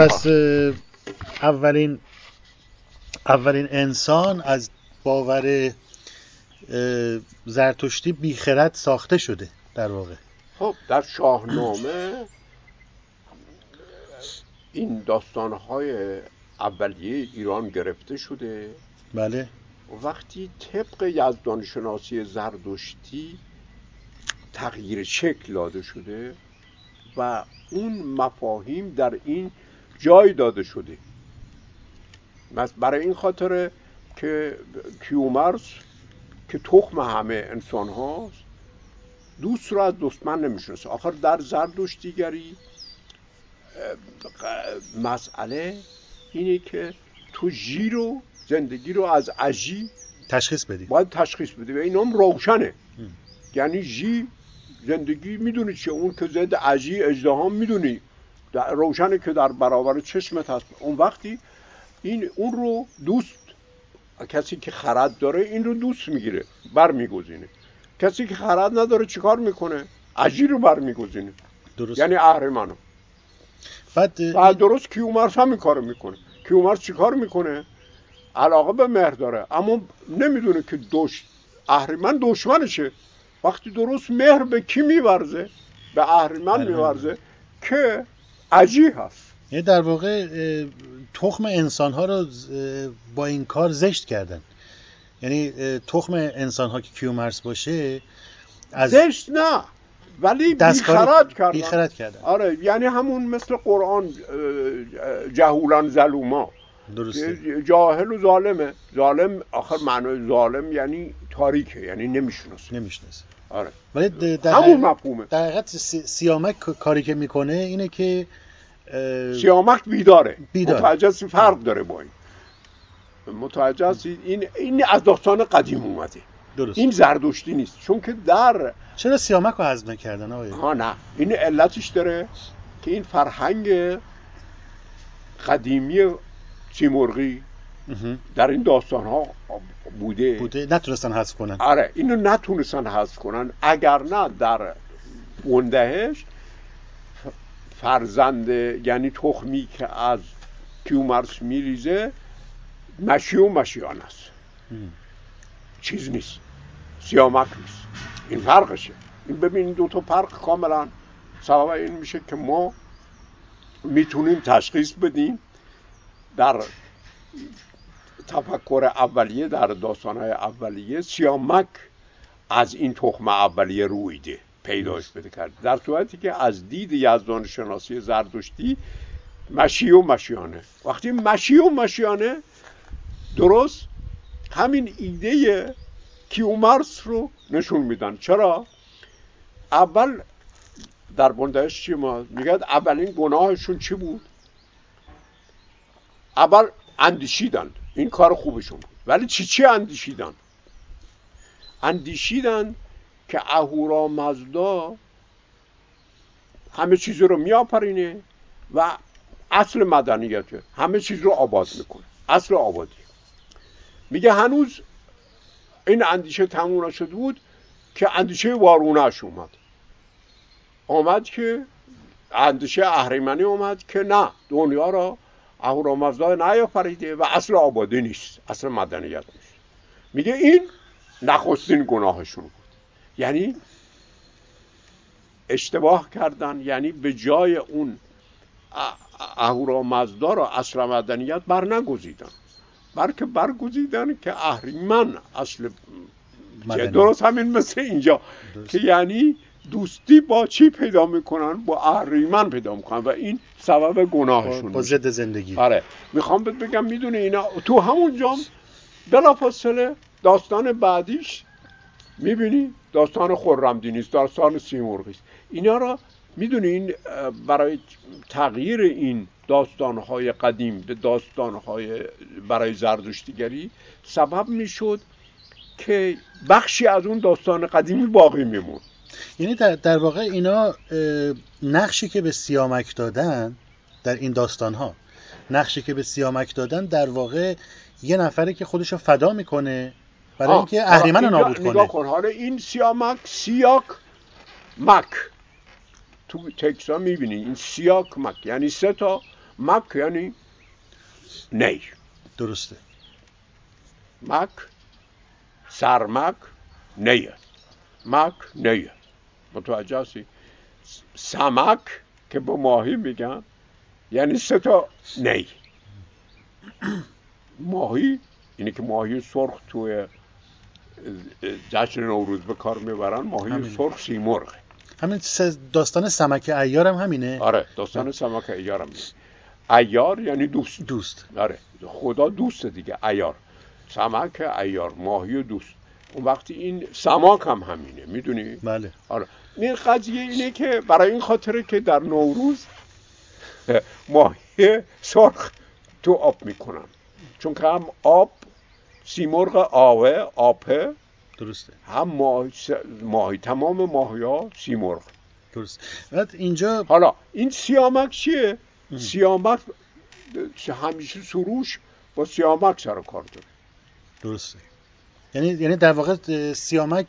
پس اولین اولین انسان از باور زرتشتی بیخرد ساخته شده در واقع. خب در شاهنامه این داستانهای اولیه ایران گرفته شده. بله. وقتی طبق یزدان شناسی زردشتی تغییر شکل داده شده و اون مفاهیم در این جای داده شده. برای این خاطره که کیومرس که تخم همه انسان هاست دوست رو از دشمن نمی‌شناسه. آخر در زردشتیگری مسئله اینه که تو جی رو زندگی رو از اجی تشخیص بدی. باید تشخیص بدی. و این هم روشنه. یعنی جی زندگی می‌دونی چه اون که زد اجی اجدهام می‌دونی. روشنه که در برابر چشمت هست. اون وقتی این اون رو دوست کسی که خرد داره این رو دوست می‌گیره بر میگذینه کسی که خرد نداره چیکار می‌کنه؟ اجی رو بر میگذینه درست. یعنی اهرمنو بعد, بعد درست کیومرس هم این کارو می‌کنه. کیومرس چیکار می‌کنه؟ علاقه به مهر داره. اما نمی‌دونه که دوش اهریمن دشمنشه. وقتی درست مهر به کی میورزه؟ به اهریمن میورزه که عجی هست. یعنی در واقع تخم انسان ها رو با این کار زشت کردن. یعنی تخم انسان ها که کیومرس باشه از زشت نه ولی بیخرد کردن. بیخرد کردن. آره یعنی همون مثل قرآن جهولان ظلوما. درسته. جاهل و ظالمه. ظالم آخر معنای ظالم یعنی تاریکه یعنی نمی‌شناسه. نمی‌شناسه. آره. ولی در همون مفهومه. در حقیقت سیامک کاری که می‌کنه اینه که سیامک بیداره. بیدار. متوجه فرق داره با این. متوجه این این از داستان قدیم اومده. درست. این زردشتی نیست. چون که در چرا سیامک رو حذف کردن آقای؟ ها نه. این علتش داره که این فرهنگ قدیمی سیمرغی در این داستان ها بوده. بوده. نتونستن حذف کنن. آره اینو نتونستن حذف کنن. اگر نه در بندهش فرزند یعنی تخمی که از کیومرس میریزه مشی و مشیان است. چیز نیست. سیامک نیست. این فرقشه. این ببینید دو تا فرق کاملا سبب این میشه که ما می‌تونیم تشخیص بدیم در تفکر اولیه در داستانهای اولیه سیامک از این تخم اولیه رویده پیداش بده کرد. در صورتی که از دید یزدان شناسی زردشتی مشی و مشیانه وقتی مشی و مشیانه درست همین ایده کیومرس رو نشون میدن. چرا؟ اول در بندهش چی ما میگه اولین گناهشون چی بود؟ اول اندیشیدن. این کار خوبشون بود ولی چی چی اندیشیدن؟ اندیشیدن که اهورا مزدا همه چیز رو میآفرینه و اصل مدنیته. همه چیز رو آباد می‌کنه. اصل آبادی. میگه هنوز این اندیشه تموم نشده بود که اندیشه وارونش اومد. آمد که اندیشه اهریمنی اومد که نه دنیا را اهورامزدا نیافریده و اصل آبادی نیست اصل مدنیت نیست. میگه این نخستین گناهشون بود. یعنی اشتباه کردن یعنی به جای اون اهورامزدا را اصل مدنیت بر نگزیدن. بلکه برگزیدن که اهریمن اصل درست همین مثل اینجا. که یعنی دوستی با چی پیدا می‌کنن؟ با اهریمن پیدا می‌کنن و این سبب گناهشون با ضد زندگی. آره. می‌خوام بهت بگم می‌دونه اینا تو همون جام بلافاصله داستان بعدیش می‌بینی داستان خرمدینی است داستان سیمرغی است. اینا را می‌دونی این برای تغییر این داستانهای قدیم به داستانهای برای زردشتیگری سبب می‌شد که بخشی از اون داستان قدیمی باقی میمون. یعنی در, در واقع اینا نقشی که به سیامک دادن در این داستان ها نقشی که به سیامک دادن در واقع یه نفره که خودشو فدا می‌کنه برای اینکه اهریمن رو نابود کنه. کن حالا این سیامک سیاک مک. تو تکس ها می‌بینی این سیاک مک. یعنی سه تا مک یعنی نی. درسته. مک سرمک نیه. مک نیه. متوجه هستی؟ سمک که به ماهی میگن یعنی سه تا نی. ماهی اینی که ماهی سرخ توی جشن نوروز به کار می‌برن ماهی همین. سرخ سیمرغ همین داستان سمک ایار هم همینه. آره داستان سمک ایار هم میگه. ایار یعنی دوست. دوست. آره خدا دوست دیگه ایار. سمک ایار ماهی دوست. اون وقتی این سماک هم همینه می‌دونی؟ بله. آره. این قضیه اینه که برای این خاطره که در نوروز ماهی سرخ تو آب می‌کنن چون که هم آب سیمرغ آوه آپه. درسته. هم ماهی, ماهی. تمام ماهی ها سیمرغ. درست بعد اینجا حالا این سیامک چیه؟ ام. سیامک همیشه سروش با سیامک سر کار داره. درسته. یعنی یعنی در واقع سیامک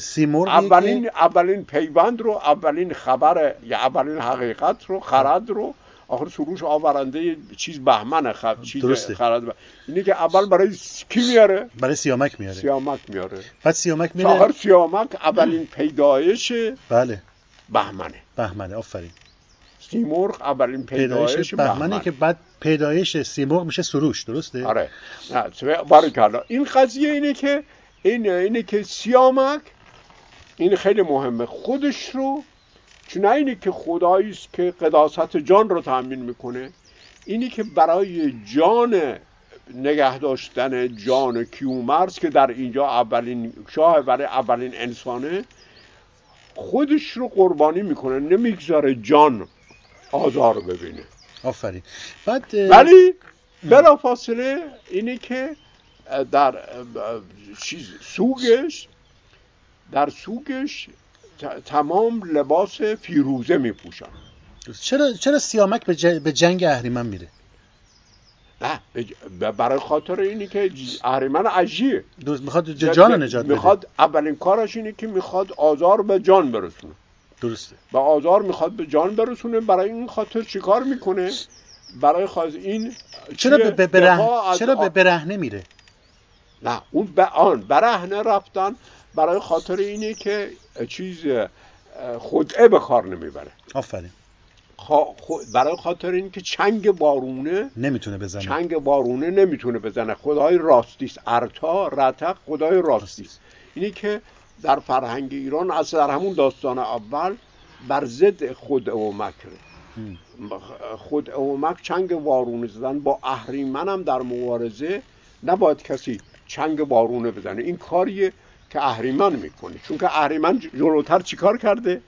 سیمرغیه اولین که اولین پیوند رو اولین خبر یا اولین حقیقت رو خرد رو آخر سروش آورنده چیز بهمن خب چیز درسته. خرد ب- اینه که اول برای کی میاره؟ برای سیامک میاره. سیامک میاره. بعد سیامک آخر میره سیامک اولین پیدایش بله. بهمنه. بهمنه. آفرین. سیمرغ اولین پیدایش, پیدایش بهمنه بهمن. که بعد پیدایش سیمرغ میشه سروش درسته؟ آره. نه این قضیه اینه که این اینه که سیامک این خیلی مهمه. خودش رو چون نه اینه که خدایی است که قداست جان رو تأمین می‌کنه اینی که برای جان نگه داشتن جان کیومرس که در اینجا اولین شاه برای اولین انسانه خودش رو قربانی می‌کنه نمی‌گذاره جان آزار ببینه. آفرین. بعد ولی بلا فاصله اینه که در چیز سوگش در سوگش تمام لباس فیروزه میپوشن. چرا چرا سیامک به, جنگ اهریمن میره؟ نه برای خاطر اینی که اهریمن عجیه. درست. می‌خواد جان نجات بده. می‌خواد اولین کارش اینه که می‌خواد آزار به جان برسونه. درسته. و آزار می‌خواد به جان برسونه برای این خاطر چیکار می‌کنه؟ برای خاطر این چرا؟ به, به, برهن- دفاع از چرا به برهنه میره؟ نه اون به آن برهنه رفتن برای خاطر اینه که چیز اه، خدعه به کار نمی‌بره. آفرین. برای خاطر اینکه چنگ بارونه نمی‌تونه بزنه. چنگ بارونه نمی‌تونه بزنه. خدای راستی است ارتا رتق خدای راستی است اینی که در فرهنگ ایران از در همون داستان اول بر ضد خدعه و مکره هم. خدعه و مکر چنگ وارونه زدن. با اهریمن هم در مبارزه نباید کسی چنگ وارونه بزنه. این کاریه که اهریمن می‌کنه. چون که اهریمن جلوتر چیکار کرده؟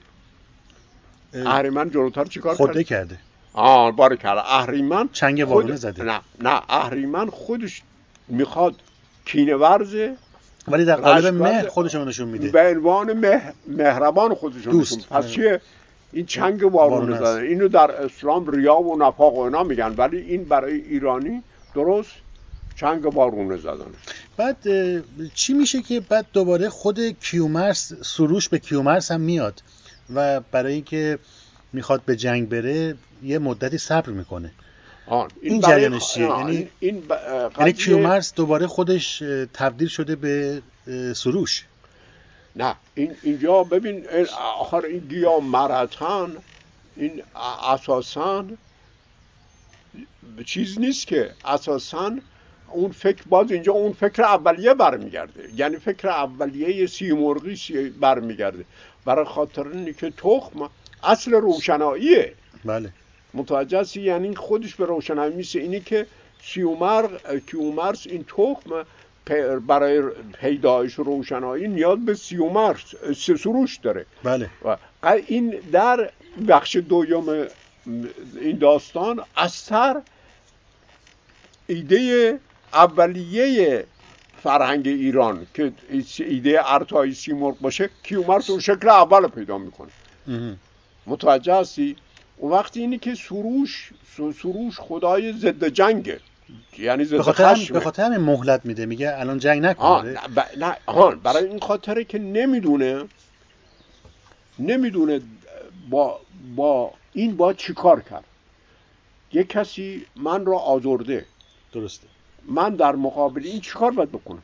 اه، اهریمن جلوتر چیکار کرده؟ کرده. آه باره کرده اهریمن چنگ خود- وارونه زده. نه نه. اهریمن خودش می‌خواد کینه ورزه ولی در قالب مهر. خودشون نشون میده به عنوان مه... مهربان خودشون دوست. نشون. پس آره. چیه این چنگ وارونه است. زدن اینو در اسلام ریا و نفاق و اینا میگن ولی این برای ایرانی درست چنگ وارونه زدن بعد چی میشه که بعد دوباره خود کیومرس سروش به کیومرس هم میاد و برای اینکه می‌خواد به جنگ بره یه مدتی صبر می‌کنه آن. این جریانش چیه؟ یعنی- این, ب... یعنی کیومرس دوباره خودش تبدیل شده به سروش؟ نه. این اینجا ببین این آخر این گیا مرتن این اساسا چیز نیست که اساسا اون فکر باز اینجا اون فکر اولیه برمیگرده. یعنی فکر اولیه سی برمیگرده. برای خاطر اینه که تخم اصل روشناییه. بله. متوجه هستی؟ یعنی خودش به روشنایی میسه اینی که سیومرغ کیومرس این تخم برای پیدایش روشنایی نیاز به سیومرس س- سروش داره. بله. و این در بخش دوم این داستان اثر ایده اولیه فرهنگ ایران که ایده ارتای سیمرغ باشه کیومرس اون شکل اول پیدا می‌کنه. متوجه هستی؟ اون وقتی اینی که سروش سروش خدای ضد جنگه. یعنی ضد به خاطر هم- خشمه. به خاطر همین مهلت میده میگه الان جنگ آه، نکنه نه, ب- نه آه، برای این خاطره که نمی‌دونه نمی‌دونه با با این با چیکار کرد. یک کسی من را آزرده. درسته. من در مقابل این چیکار باید بکنم؟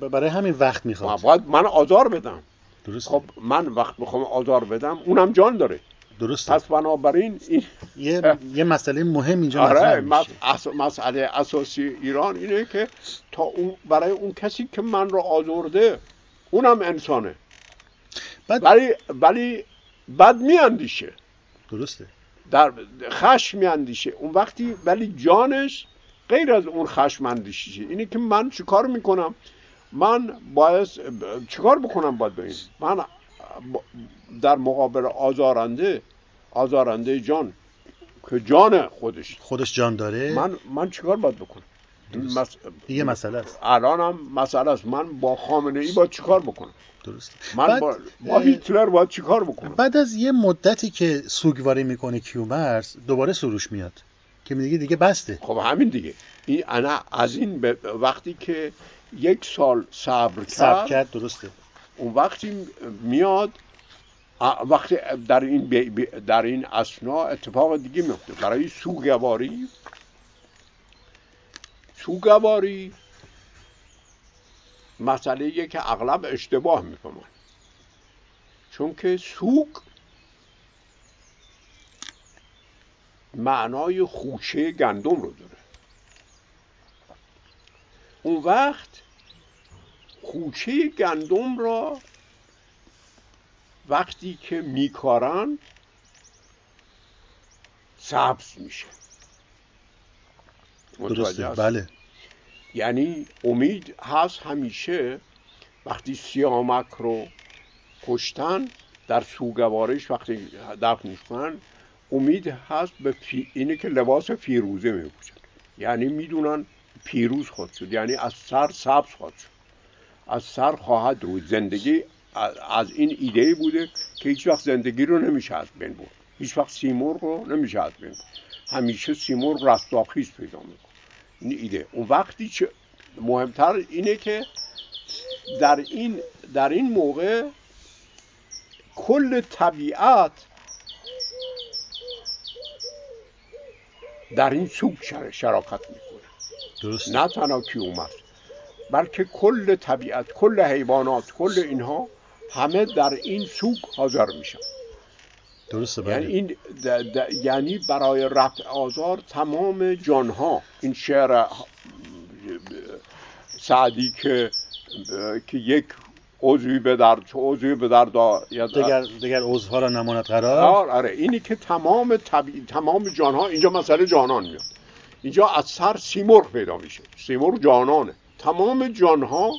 برای همین وقت می‌خواد. باید من آزار بدم. درسته. خب من وقت بخوام آزار بدم اونم جان داره. درسته. پس بنابراین این یه یه مسئله مهم اینجا آره مس- مسئله اساسی ایران اینه که تا اون برای اون کسی که من را آزرده اونم انسانه. بعد ولی ولی بد میاندیشه. درسته. در خشم میاندیشه. اون وقتی ولی جانش غیر از اون خشم اندیشه اینه که من چیکار می‌کنم؟ من باید چیکار بکنم باید به این من در مقابل آزارنده آزارنده جان که جان خودش. خودش جان داره. من من چیکار باید بکنم؟ درست. مس... یه مسئله است. الان هم مسئله است. من با خامنه ای باید چیکار بکنم؟ درسته من بعد، با, با هیتلر باید چیکار بکنم؟ بعد از یه مدتی که سوگواری می‌کنه کیومرس دوباره سروش میاد. که میگه دیگه بسته. خب همین دیگه. این انا از این به وقتی که یک سال صبر صبر کرد کرد درسته. اون وقتی میاد وقتی در این بی- بی- در این اسنا اتفاق دیگه میفته. برای سوگواری سوگواری مسئله که اغلب اشتباه می‌فهمن چون که سوگ معنای خوشه گندم رو داره. اون وقت خوشه گندم را وقتی که میکارن سبز میشه. درسته؟ بله. یعنی امید هست همیشه وقتی سیامک رو کشتن در سوگوارش وقتی دفنش کنن امید هست به فی... اینه که لباس فیروزه میپوشن. یعنی می‌دونن پیروز خود شد. یعنی از سر سبز خواهد شد. از سر خواهد روی زندگی از- این ایده بوده که هیچ وقت زندگی رو نمیشه از بین برد. هیچ وقت سیمرغ رو نمیشه از بین برد. همیشه سیمرغ رستاخیز پیدا می‌کنه. این ایده. اون وقتی چه مهمتر اینه که در این در این موقع کل طبیعت در این شر- شراکت می‌کنه. درسته نه تنها کیومرث بلکه کل طبیعت کل حیوانات کل اینها همه در این سوگ حاضر میشن. درسته یعنی بله این د- د- یعنی برای رفع آزار تمام جانها این شعر سعدی که که یک عضوی به در چه عضوی به در دا دیگر دیگر عضوها را نماند قرار؟ آره آره. اینی که تمام طبیع تمام جانها اینجا مسئله جانان میاد. اینجا از سر سیمرغ پیدا میشه. سیمرغ جانانه. تمام جانها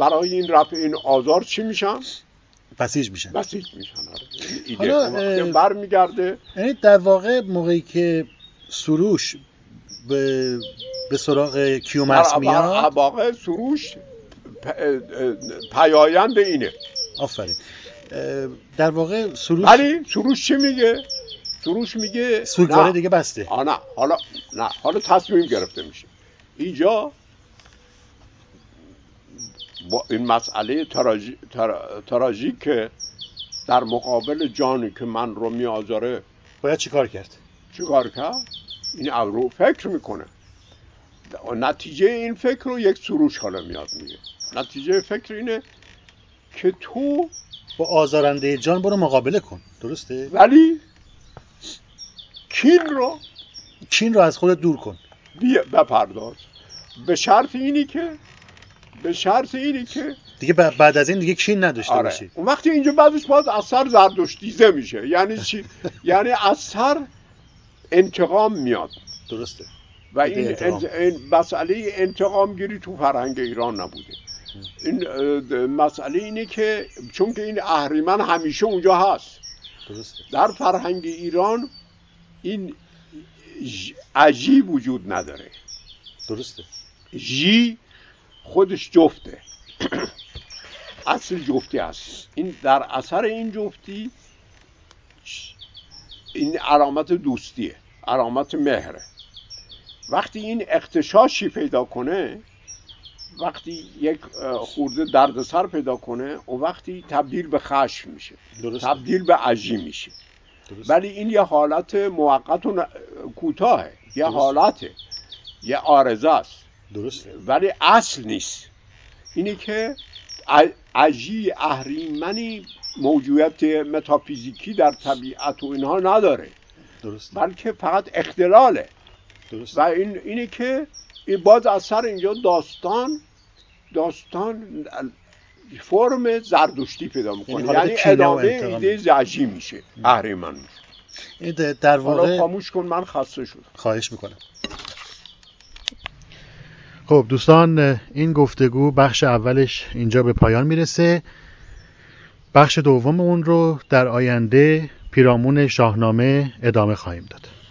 برای این رفع این آزار چی میشن؟ بسیج میشن. بسیج میشن. آره. ایده حالا، برمیگرده. یعنی در واقع موقعی که سروش به به سراغ کیومرس در میاد. واقع سروش پ- پیایند اینه. آفرین. در واقع سروش ولی سروش چی میگه؟ سروش میگه سوگواری نه. دیگه بسته. آه نه. حالا نه. حالا تصمیم گرفته میشه. اینجا با این مسئله تراژی- ترا- تراژیک که در مقابل جانی که من رو میآزاره باید چیکار کرد؟ چیکار کرد؟ این رو فکر می‌کنه. نتیجه این فکر رو یک سروش حالا میاد میگه. نتیجه فکر اینه که تو با آزارنده جان برو مقابله کن. درسته؟ ولی کین رو چین رو از خودت دور کن. بپرداز. به شرط اینی که به شرط اینی که دیگه بعد از این دیگه کین نداشته آره. باشی. اون وقتی اینجا بعدش باز از سر زردشتیزه میشه. یعنی چی؟ یعنی از سر انتقام میاد. درسته. و این, انتقام. انت- این مسئله انتقام گیری تو فرهنگ ایران نبوده. این مسئله اینه که چون که این اهریمن همیشه اونجا هست. درسته. در فرهنگ ایران این عجیب وجود نداره. درسته. ژی خودش جفته. اصل جفتی هست. این در اثر این جفتی این علامت دوستیه علامت مهره. وقتی این اختشاشی پیدا کنه وقتی یک خورده دردسر پیدا کنه و وقتی تبدیل به خشم میشه. درسته. تبدیل به عجی میشه. درست. ولی این یه حالت موقت و ن- کوتاهه. یه درست. حالته. یه آرزه است. درسته. ولی اصل نیست. اینی که اجی اهریمنی موجودیت متافیزیکی در طبیعت و اینها نداره. درسته. بلکه فقط اختلاله. و درسته این اینی که این باز از سر اینجا داستان داستان فرم زردشتی پیدا می‌کنه. یعنی یعنی و ادامه. ایده زعجی میشه. اهریمن میشه. در- واقع خاموش کن من خسته شدم. خواهش می‌کنم. خب دوستان این گفتگو بخش اولش اینجا به پایان می‌رسه. بخش دوم اون رو در آینده پیرامون شاهنامه ادامه خواهیم داد.